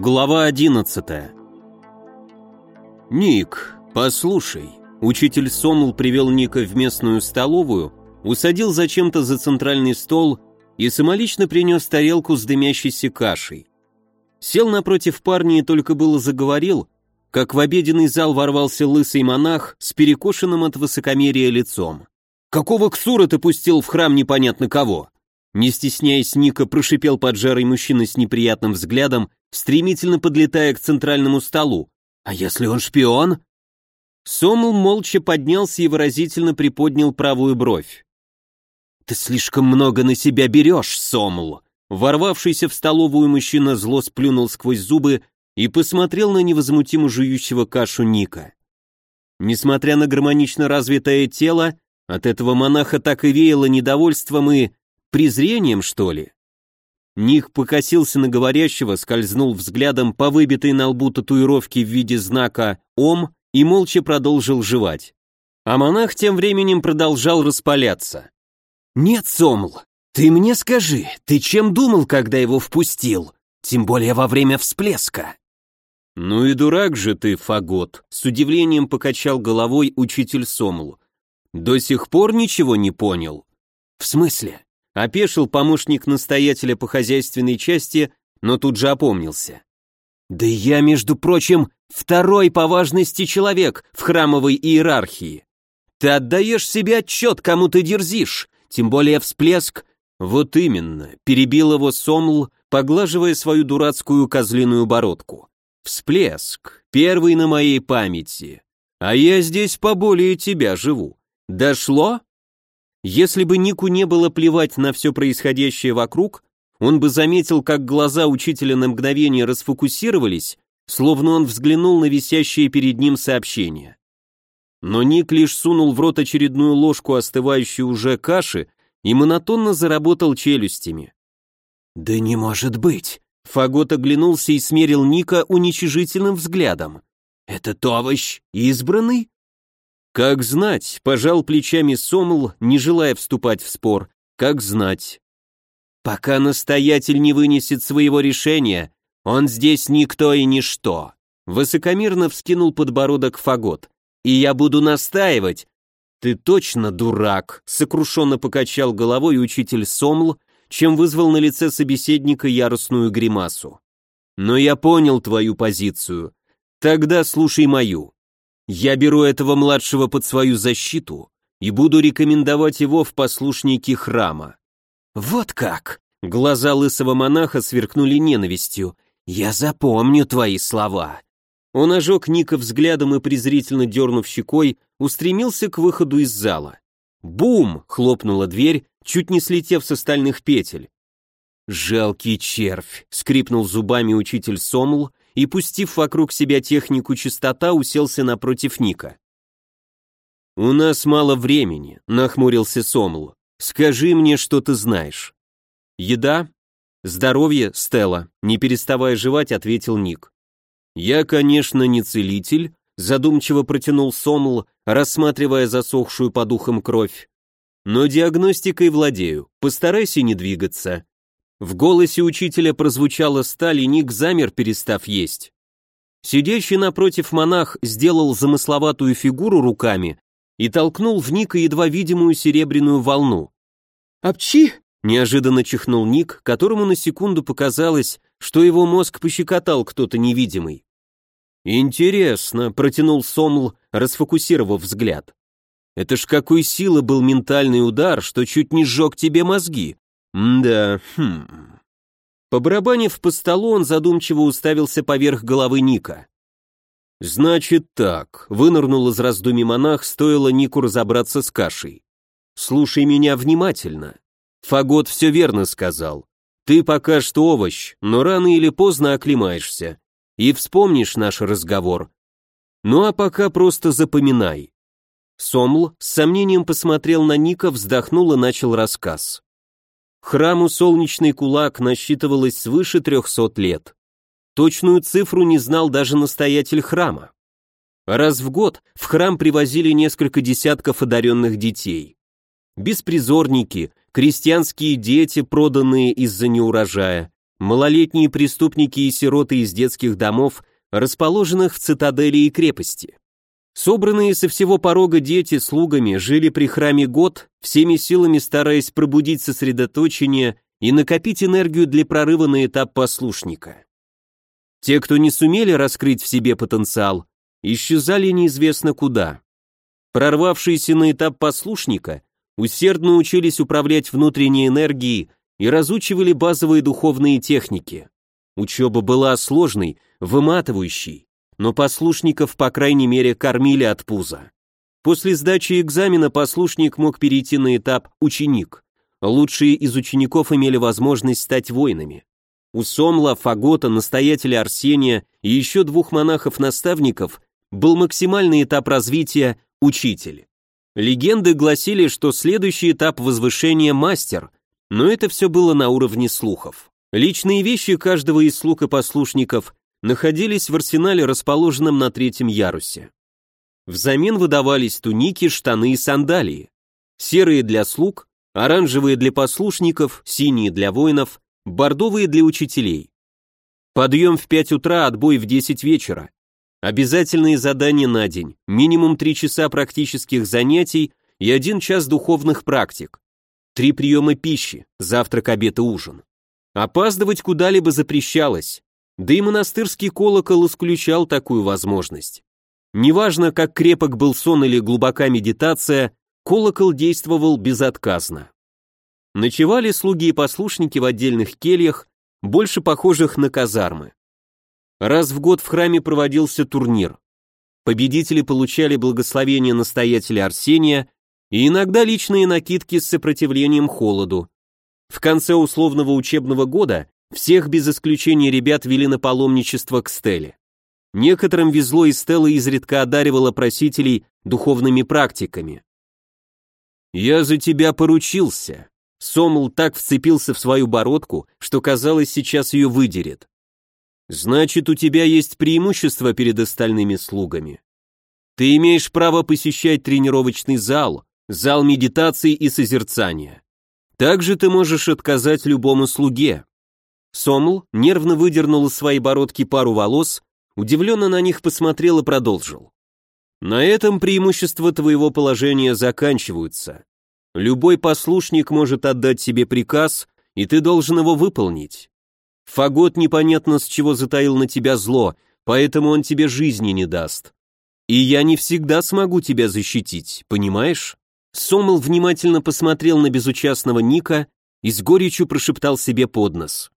Глава 11 «Ник, послушай». Учитель Сомл привел Ника в местную столовую, усадил зачем-то за центральный стол и самолично принес тарелку с дымящейся кашей. Сел напротив парня и только было заговорил, как в обеденный зал ворвался лысый монах с перекошенным от высокомерия лицом. «Какого ксура ты пустил в храм непонятно кого?» Не стесняясь, Ника прошипел поджарый мужчина с неприятным взглядом стремительно подлетая к центральному столу. «А если он шпион?» Сомл молча поднялся и выразительно приподнял правую бровь. «Ты слишком много на себя берешь, Сомл!» Ворвавшийся в столовую мужчина зло сплюнул сквозь зубы и посмотрел на невозмутимо жующего кашу Ника. Несмотря на гармонично развитое тело, от этого монаха так и веяло недовольством и презрением, что ли. Ник покосился на говорящего, скользнул взглядом по выбитой на лбу татуировке в виде знака «Ом» и молча продолжил жевать. А монах тем временем продолжал распаляться. «Нет, Сомл, ты мне скажи, ты чем думал, когда его впустил? Тем более во время всплеска». «Ну и дурак же ты, фагот», — с удивлением покачал головой учитель Сомл. «До сих пор ничего не понял». «В смысле?» Опешил помощник настоятеля по хозяйственной части, но тут же опомнился. «Да я, между прочим, второй по важности человек в храмовой иерархии. Ты отдаешь себе отчет, кому ты дерзишь, тем более всплеск...» «Вот именно», — перебил его Сомл, поглаживая свою дурацкую козлиную бородку. «Всплеск, первый на моей памяти. А я здесь поболее тебя живу. Дошло?» Если бы Нику не было плевать на все происходящее вокруг, он бы заметил, как глаза учителя на мгновение расфокусировались, словно он взглянул на висящее перед ним сообщение. Но Ник лишь сунул в рот очередную ложку остывающей уже каши и монотонно заработал челюстями. «Да не может быть!» Фагот оглянулся и смерил Ника уничижительным взглядом. «Этот овощ избранный? Как знать, пожал плечами Сомл, не желая вступать в спор. Как знать. Пока настоятель не вынесет своего решения, он здесь никто и ничто. Высокомерно вскинул подбородок Фагот. И я буду настаивать. Ты точно дурак, сокрушенно покачал головой учитель Сомл, чем вызвал на лице собеседника яростную гримасу. Но я понял твою позицию. Тогда слушай мою. Я беру этого младшего под свою защиту и буду рекомендовать его в послушники храма. Вот как! Глаза лысого монаха сверкнули ненавистью. Я запомню твои слова. Он ожег Ника взглядом и, презрительно дернув щекой, устремился к выходу из зала. «Бум!» — хлопнула дверь, чуть не слетев с остальных петель. «Жалкий червь!» — скрипнул зубами учитель Сомл и, пустив вокруг себя технику чистота, уселся напротив Ника. «У нас мало времени», — нахмурился Сомл. «Скажи мне, что ты знаешь». «Еда?» «Здоровье, Стелла», — не переставая жевать, ответил Ник. «Я, конечно, не целитель», — задумчиво протянул Сомл, рассматривая засохшую по духам кровь. «Но диагностикой владею, постарайся не двигаться. В голосе учителя прозвучала сталь, и Ник замер, перестав есть. Сидящий напротив монах сделал замысловатую фигуру руками и толкнул в Ника едва видимую серебряную волну. «Апчи!» — неожиданно чихнул Ник, которому на секунду показалось, что его мозг пощекотал кто-то невидимый. «Интересно», — протянул Сомл, расфокусировав взгляд. «Это ж какой силы был ментальный удар, что чуть не сжег тебе мозги. Да, хм. Побарабанив по столу, он задумчиво уставился поверх головы Ника. «Значит так», — вынырнул из раздумий монах, стоило Нику разобраться с кашей. «Слушай меня внимательно. Фагот все верно сказал. Ты пока что овощ, но рано или поздно оклемаешься. И вспомнишь наш разговор. Ну а пока просто запоминай». Сомл с сомнением посмотрел на Ника, вздохнул и начал рассказ. Храму Солнечный Кулак насчитывалось свыше 300 лет. Точную цифру не знал даже настоятель храма. Раз в год в храм привозили несколько десятков одаренных детей. Беспризорники, крестьянские дети, проданные из-за неурожая, малолетние преступники и сироты из детских домов, расположенных в цитадели и крепости. Собранные со всего порога дети слугами жили при храме год, всеми силами стараясь пробудить сосредоточение и накопить энергию для прорыва на этап послушника. Те, кто не сумели раскрыть в себе потенциал, исчезали неизвестно куда. Прорвавшиеся на этап послушника усердно учились управлять внутренней энергией и разучивали базовые духовные техники. Учеба была сложной, выматывающей, но послушников, по крайней мере, кормили от пуза. После сдачи экзамена послушник мог перейти на этап ученик. Лучшие из учеников имели возможность стать воинами. У Сомла, Фагота, настоятеля Арсения и еще двух монахов-наставников был максимальный этап развития учитель. Легенды гласили, что следующий этап возвышения мастер, но это все было на уровне слухов. Личные вещи каждого из слуг и послушников находились в арсенале, расположенном на третьем ярусе. Взамен выдавались туники, штаны и сандалии. Серые для слуг, оранжевые для послушников, синие для воинов, бордовые для учителей. Подъем в 5 утра, отбой в 10 вечера. Обязательные задания на день, минимум 3 часа практических занятий и 1 час духовных практик. Три приема пищи, завтрак, обед и ужин. Опаздывать куда-либо запрещалось, да и монастырский колокол исключал такую возможность. Неважно, как крепок был сон или глубока медитация, колокол действовал безотказно. Ночевали слуги и послушники в отдельных кельях, больше похожих на казармы. Раз в год в храме проводился турнир. Победители получали благословение настоятеля Арсения и иногда личные накидки с сопротивлением холоду. В конце условного учебного года всех без исключения ребят вели на паломничество к Стелле. Некоторым везло и Стелла изредка одаривала просителей духовными практиками. «Я за тебя поручился», Сомл так вцепился в свою бородку, что казалось, сейчас ее выдерет. Значит, у тебя есть преимущество перед остальными слугами. Ты имеешь право посещать тренировочный зал, зал медитации и созерцания. Также ты можешь отказать любому слуге. Сомл нервно выдернул из своей бородки пару волос, удивленно на них посмотрел и продолжил. На этом преимущества твоего положения заканчиваются. Любой послушник может отдать себе приказ, и ты должен его выполнить. Фагот непонятно с чего затаил на тебя зло, поэтому он тебе жизни не даст. И я не всегда смогу тебя защитить, понимаешь? Сомл внимательно посмотрел на безучастного Ника и с горечью прошептал себе под нос.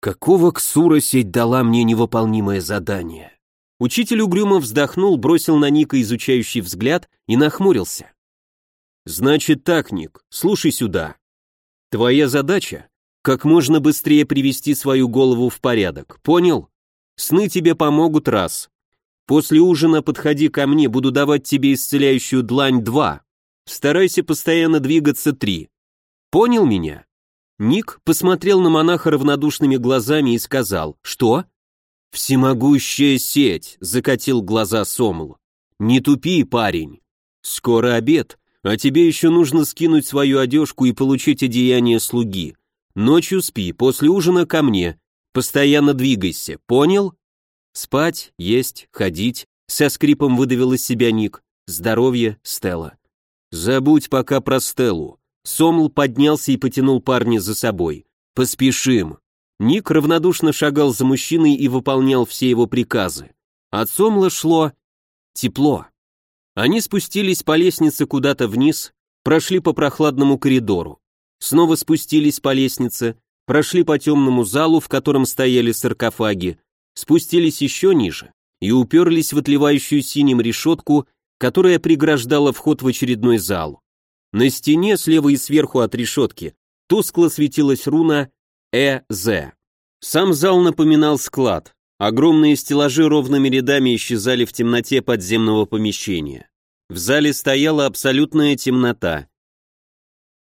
«Какого ксура сеть дала мне невыполнимое задание?» Учитель угрюмо вздохнул, бросил на Ника изучающий взгляд и нахмурился. Значит так, Ник, слушай сюда. Твоя задача — как можно быстрее привести свою голову в порядок, понял? Сны тебе помогут раз. После ужина подходи ко мне, буду давать тебе исцеляющую длань два. Старайся постоянно двигаться три. Понял меня? Ник посмотрел на монаха равнодушными глазами и сказал, что? «Всемогущая сеть», — закатил глаза Сомл. «Не тупи, парень. Скоро обед, а тебе еще нужно скинуть свою одежку и получить одеяние слуги. Ночью спи, после ужина ко мне. Постоянно двигайся, понял? Спать, есть, ходить. Со скрипом выдавил из себя Ник. Здоровье, Стелла. Забудь пока про Стеллу. Сомл поднялся и потянул парня за собой. Поспешим. Ник равнодушно шагал за мужчиной и выполнял все его приказы. От Сомла шло тепло. Они спустились по лестнице куда-то вниз, прошли по прохладному коридору. Снова спустились по лестнице, прошли по темному залу, в котором стояли саркофаги, спустились еще ниже и уперлись в отливающую синим решетку, которая преграждала вход в очередной зал. На стене слева и сверху от решетки тускло светилась руна «Э-З». Сам зал напоминал склад, Огромные стеллажи ровными рядами исчезали в темноте подземного помещения. В зале стояла абсолютная темнота.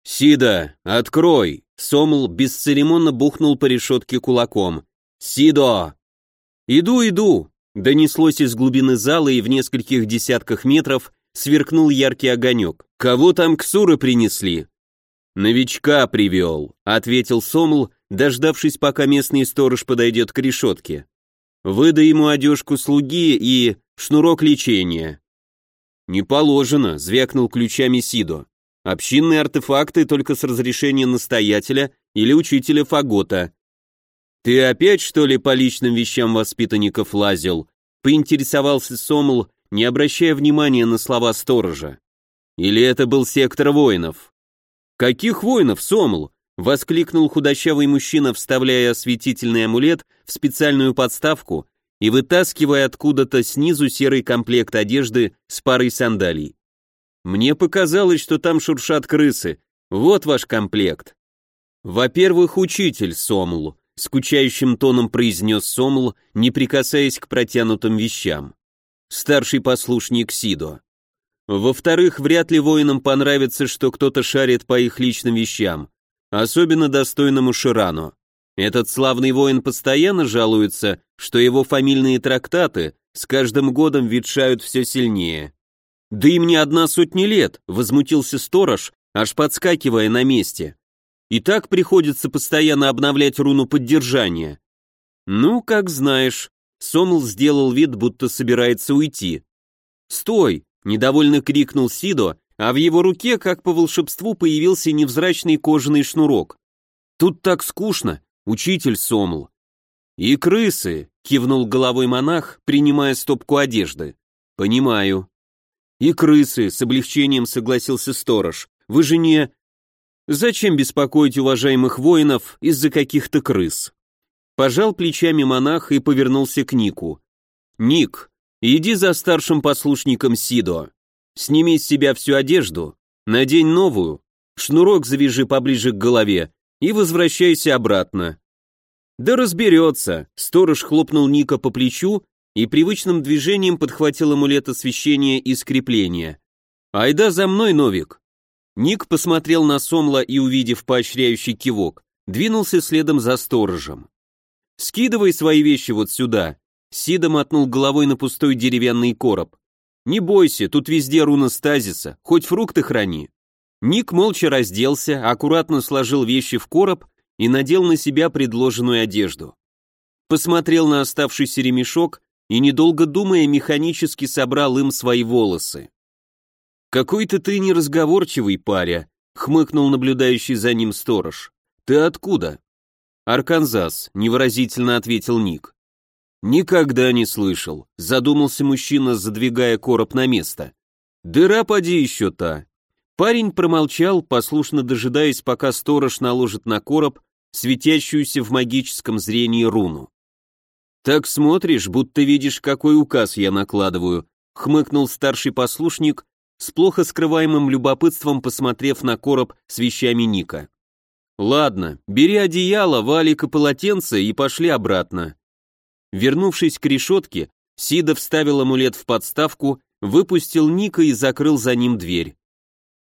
«Сида, открой!» Сомл бесцеремонно бухнул по решетке кулаком. «Сидо!» «Иду, иду!» Донеслось из глубины зала и в нескольких десятках метров сверкнул яркий огонек. «Кого там ксуры принесли?» «Новичка привел», — ответил Сомл дождавшись, пока местный сторож подойдет к решетке. «Выдай ему одежку слуги и шнурок лечения». «Не положено», — звякнул ключами Сидо. «Общинные артефакты только с разрешения настоятеля или учителя Фагота». «Ты опять, что ли, по личным вещам воспитанников лазил?» — поинтересовался Сомл, не обращая внимания на слова сторожа. «Или это был сектор воинов?» «Каких воинов, Сомл?» — воскликнул худощавый мужчина, вставляя осветительный амулет в специальную подставку и вытаскивая откуда-то снизу серый комплект одежды с парой сандалий. «Мне показалось, что там шуршат крысы. Вот ваш комплект». «Во-первых, учитель, Сомл», — скучающим тоном произнес Сомл, не прикасаясь к протянутым вещам. Старший послушник Сидо. Во-вторых, вряд ли воинам понравится, что кто-то шарит по их личным вещам, особенно достойному Ширану. Этот славный воин постоянно жалуется, что его фамильные трактаты с каждым годом ветшают все сильнее. «Да им не одна сотня лет», — возмутился сторож, аж подскакивая на месте. «И так приходится постоянно обновлять руну поддержания». «Ну, как знаешь», — Сомл сделал вид, будто собирается уйти. «Стой!» Недовольно крикнул Сидо, а в его руке, как по волшебству, появился невзрачный кожаный шнурок. «Тут так скучно, учитель Сомл». «И крысы», — кивнул головой монах, принимая стопку одежды. «Понимаю». «И крысы», — с облегчением согласился сторож. «Вы же не...» «Зачем беспокоить уважаемых воинов из-за каких-то крыс?» Пожал плечами монах и повернулся к Нику. «Ник, Иди за старшим послушником Сидо. Сними с себя всю одежду, надень новую, шнурок завяжи поближе к голове и возвращайся обратно. Да разберется. Сторож хлопнул Ника по плечу и привычным движением подхватил амулет освещения и скрепления. «Айда за мной, Новик!» Ник посмотрел на Сомла и, увидев поощряющий кивок, двинулся следом за сторожем. «Скидывай свои вещи вот сюда», Сида мотнул головой на пустой деревянный короб. «Не бойся, тут везде руна стазиса, хоть фрукты храни». Ник молча разделся, аккуратно сложил вещи в короб и надел на себя предложенную одежду. Посмотрел на оставшийся ремешок и, недолго думая, механически собрал им свои волосы. «Какой-то ты неразговорчивый, паря», — хмыкнул наблюдающий за ним сторож. «Ты откуда?» «Арканзас», — невыразительно ответил Ник. «Никогда не слышал», — задумался мужчина, задвигая короб на место. «Дыра поди еще та». Парень промолчал, послушно дожидаясь, пока сторож наложит на короб светящуюся в магическом зрении руну. «Так смотришь, будто видишь, какой указ я накладываю», — хмыкнул старший послушник, с плохо скрываемым любопытством посмотрев на короб с вещами Ника. «Ладно, бери одеяло, валик и полотенце и пошли обратно. Вернувшись к решетке, Сида вставил амулет в подставку, выпустил Ника и закрыл за ним дверь.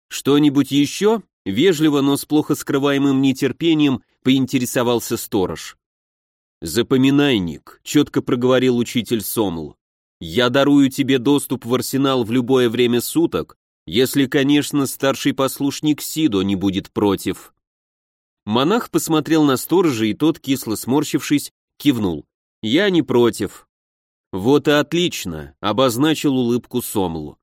«Что-нибудь еще?» — вежливо, но с плохо скрываемым нетерпением поинтересовался сторож. «Запоминай, Ник», — четко проговорил учитель Сомл. «Я дарую тебе доступ в арсенал в любое время суток, если, конечно, старший послушник Сидо не будет против». Монах посмотрел на сторожа, и тот, кисло сморщившись, кивнул. Я не против. Вот и отлично, обозначил улыбку Сомлу.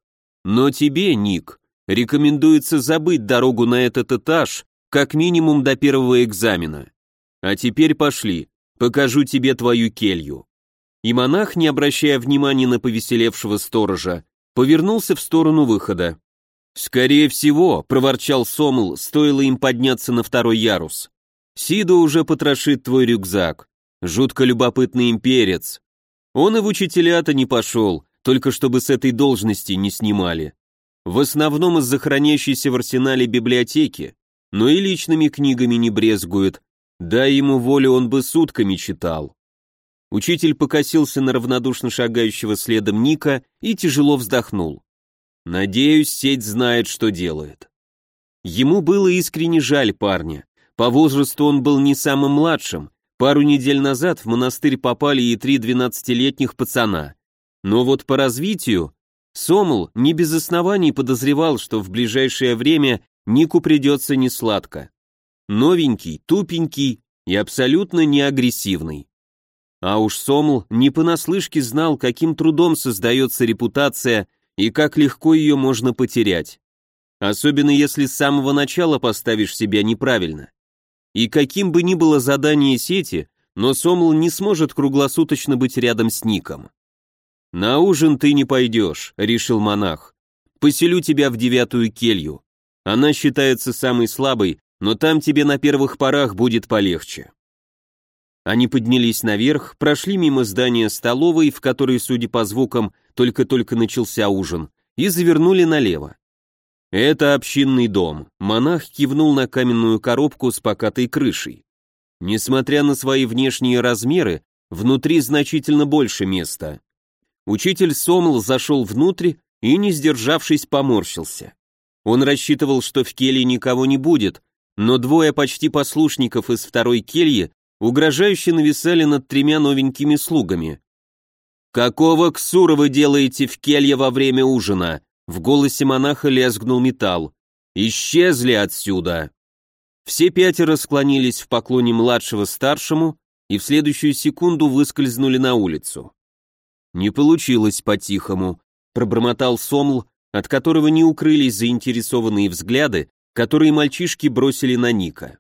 Но тебе, Ник, рекомендуется забыть дорогу на этот этаж, как минимум до первого экзамена. А теперь пошли, покажу тебе твою келью. И монах, не обращая внимания на повеселевшего сторожа, повернулся в сторону выхода. «Скорее всего», — проворчал Сомл, стоило им подняться на второй ярус. «Сида уже потрошит твой рюкзак. Жутко любопытный имперец. Он и в учителя-то не пошел, только чтобы с этой должности не снимали. В основном из-за хранящейся в арсенале библиотеки, но и личными книгами не брезгует. Дай ему волю, он бы сутками читал. Учитель покосился на равнодушно шагающего следом Ника и тяжело вздохнул. Надеюсь, сеть знает, что делает. Ему было искренне жаль парня. По возрасту он был не самым младшим, Пару недель назад в монастырь попали и три двенадцатилетних пацана. Но вот по развитию Сомл не без оснований подозревал, что в ближайшее время Нику придется несладко. Новенький, тупенький и абсолютно не агрессивный. А уж Сомл не понаслышке знал, каким трудом создается репутация и как легко ее можно потерять. Особенно если с самого начала поставишь себя неправильно. И каким бы ни было задание сети, но Сомл не сможет круглосуточно быть рядом с Ником. «На ужин ты не пойдешь», — решил монах. «Поселю тебя в девятую келью. Она считается самой слабой, но там тебе на первых порах будет полегче». Они поднялись наверх, прошли мимо здания столовой, в которой, судя по звукам, только-только начался ужин, и завернули налево. «Это общинный дом», — монах кивнул на каменную коробку с покатой крышей. Несмотря на свои внешние размеры, внутри значительно больше места. Учитель Сомл зашел внутрь и, не сдержавшись, поморщился. Он рассчитывал, что в келье никого не будет, но двое почти послушников из второй кельи угрожающе нависали над тремя новенькими слугами. «Какого ксура вы делаете в келье во время ужина?» В голосе монаха лязгнул металл. «Исчезли отсюда!» Все пятеро склонились в поклоне младшего старшему и в следующую секунду выскользнули на улицу. «Не получилось по-тихому», — пробормотал Сомл, от которого не укрылись заинтересованные взгляды, которые мальчишки бросили на Ника.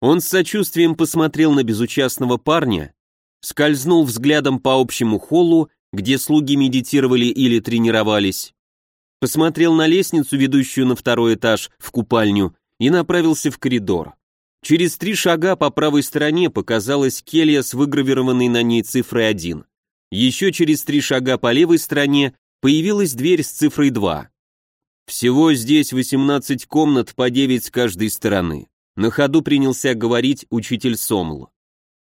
Он с сочувствием посмотрел на безучастного парня, скользнул взглядом по общему холлу, где слуги медитировали или тренировались, посмотрел на лестницу, ведущую на второй этаж, в купальню, и направился в коридор. Через три шага по правой стороне показалась келья с выгравированной на ней цифрой 1. Еще через три шага по левой стороне появилась дверь с цифрой 2. Всего здесь 18 комнат по 9 с каждой стороны. На ходу принялся говорить учитель Сомл.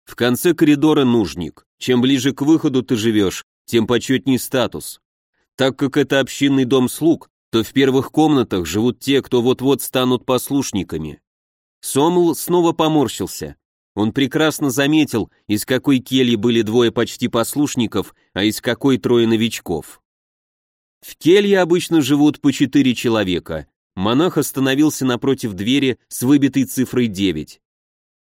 В конце коридора нужник. Чем ближе к выходу ты живешь, тем почетней статус. Так как это общинный дом слуг, то в первых комнатах живут те, кто вот-вот станут послушниками. Сомл снова поморщился. Он прекрасно заметил, из какой кельи были двое почти послушников, а из какой трое новичков. В келье обычно живут по четыре человека, монах остановился напротив двери с выбитой цифрой 9.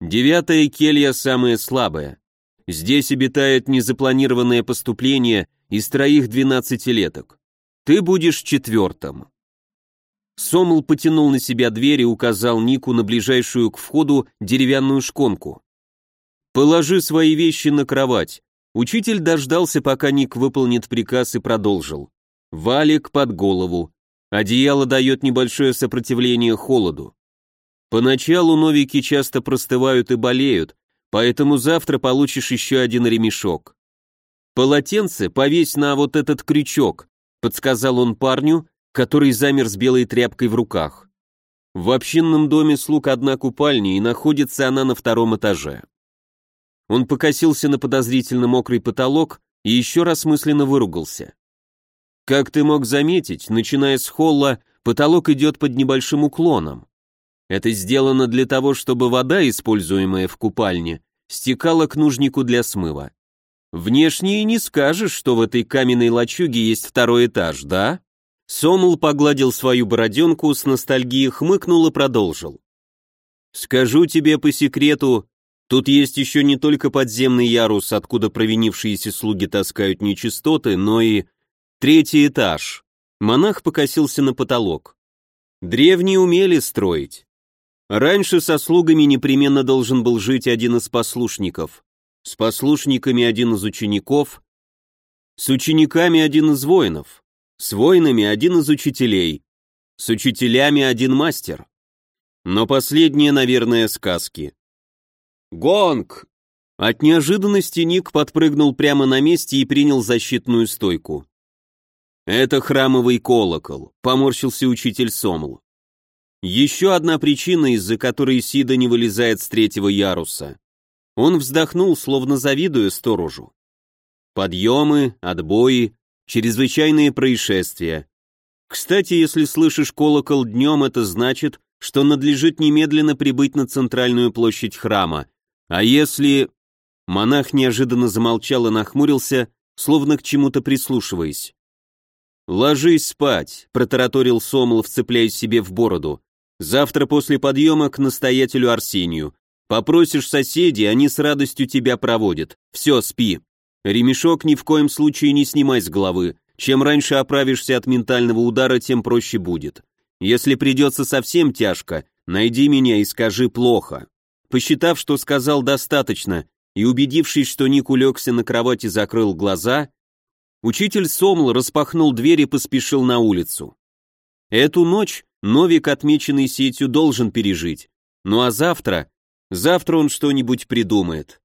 Девятая келья самая слабая. Здесь обитает незапланированное поступление из троих двенадцатилеток. Ты будешь четвертым. Сомл потянул на себя дверь и указал Нику на ближайшую к входу деревянную шконку. «Положи свои вещи на кровать». Учитель дождался, пока Ник выполнит приказ и продолжил. «Валик под голову. Одеяло дает небольшое сопротивление холоду. Поначалу новики часто простывают и болеют, поэтому завтра получишь еще один ремешок. Полотенце повесь на вот этот крючок, подсказал он парню, который замер с белой тряпкой в руках. В общинном доме слуг одна купальня, и находится она на втором этаже. Он покосился на подозрительно мокрый потолок и еще раз мысленно выругался. Как ты мог заметить, начиная с холла, потолок идет под небольшим уклоном. Это сделано для того, чтобы вода, используемая в купальне, стекала к нужнику для смыва. Внешне и не скажешь, что в этой каменной лачуге есть второй этаж, да? Сомл погладил свою бороденку, с ностальгией хмыкнул и продолжил. Скажу тебе по секрету, тут есть еще не только подземный ярус, откуда провинившиеся слуги таскают нечистоты, но и Третий этаж. Монах покосился на потолок. Древние умели строить. Раньше со слугами непременно должен был жить один из послушников, с послушниками один из учеников, с учениками один из воинов, с воинами один из учителей, с учителями один мастер. Но последнее, наверное, сказки. «Гонг!» От неожиданности Ник подпрыгнул прямо на месте и принял защитную стойку. «Это храмовый колокол», — поморщился учитель Сомл. Еще одна причина, из-за которой Сида не вылезает с третьего яруса. Он вздохнул, словно завидуя сторожу. Подъемы, отбои, чрезвычайные происшествия. Кстати, если слышишь колокол днем, это значит, что надлежит немедленно прибыть на центральную площадь храма. А если... Монах неожиданно замолчал и нахмурился, словно к чему-то прислушиваясь. «Ложись спать», — протараторил Сомол, вцепляясь себе в бороду. «Завтра после подъема к настоятелю Арсению. Попросишь соседей, они с радостью тебя проводят. Все, спи. Ремешок ни в коем случае не снимай с головы. Чем раньше оправишься от ментального удара, тем проще будет. Если придется совсем тяжко, найди меня и скажи плохо. Посчитав, что сказал достаточно, и убедившись, что Ник улегся на кровати и закрыл глаза, учитель Сомл распахнул дверь и поспешил на улицу. Эту ночь Новик, отмеченный сетью, должен пережить. Ну а завтра? Завтра он что-нибудь придумает.